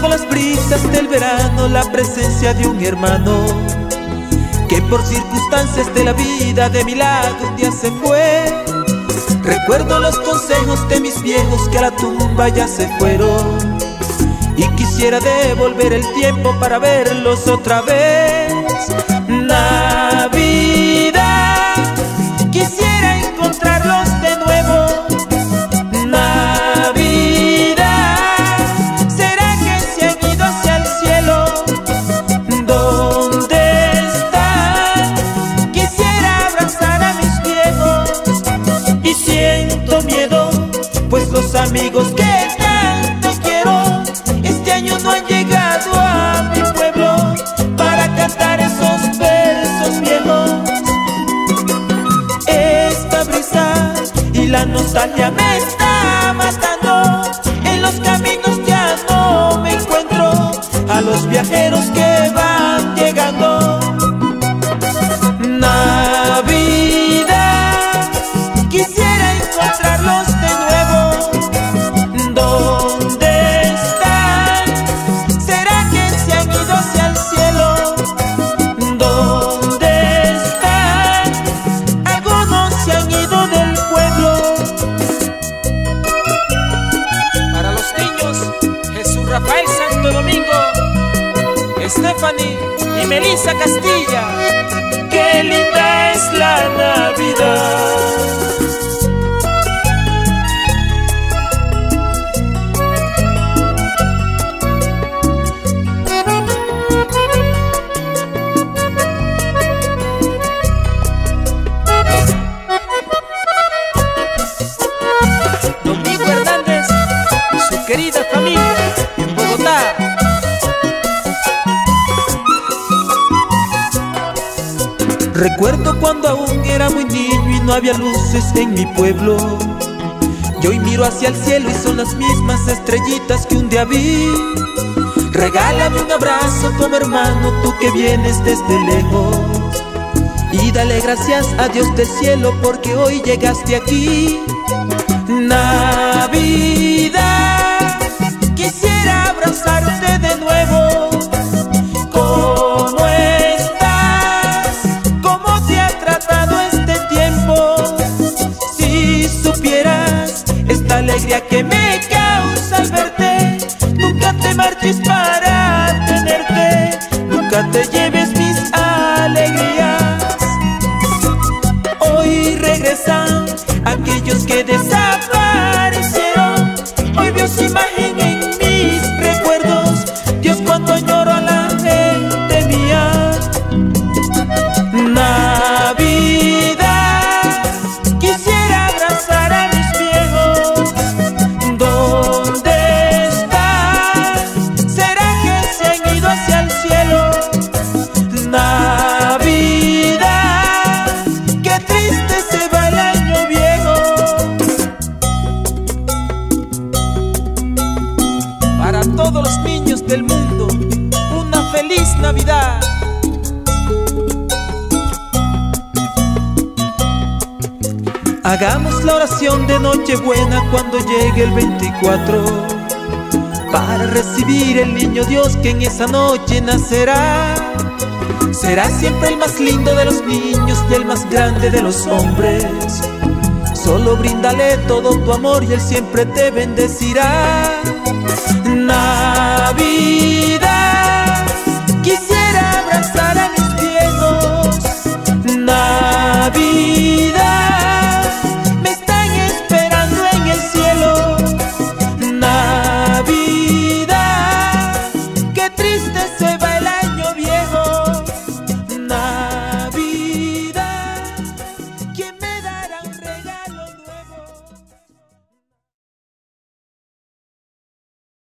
Con las brisas del verano la presencia de un hermano que por circunstancias de la vida de mi lado un día se fue. Recuerdo los consejos de mis viejos que a la tumba ya se fueron. Y quisiera devolver el tiempo para verlos otra vez. Miedo, pues los amigos que tanto quiero este año no han llegado a mi pueblo para cantar esos versos viejos. Esta brisa y la nostalgia me Jesús Rafael Santo Domingo, Stephanie y Melissa Castilla. Qué linda es la Navidad. Querida. Recuerdo cuando aún era muy niño y no había luces en mi pueblo. Yo hoy miro hacia el cielo y son las mismas estrellitas que un día vi. Regálame un abrazo como hermano, tú que vienes desde lejos. Y dale gracias a Dios del cielo porque hoy llegaste aquí. Navidad, alegría que me causa al verte, nunca te marches para tenerte, nunca te lleves mis alegrías. Hoy regresan aquellos que desaparecieron. Para todos los niños del mundo, una feliz Navidad. Hagamos la oración de Nochebuena cuando llegue el 24 para recibir el niño Dios que en esa noche nacerá. Será siempre el más lindo de los niños y el más grande de los hombres. Solo bríndale todo tu amor y él siempre te bendecirá. Navidad.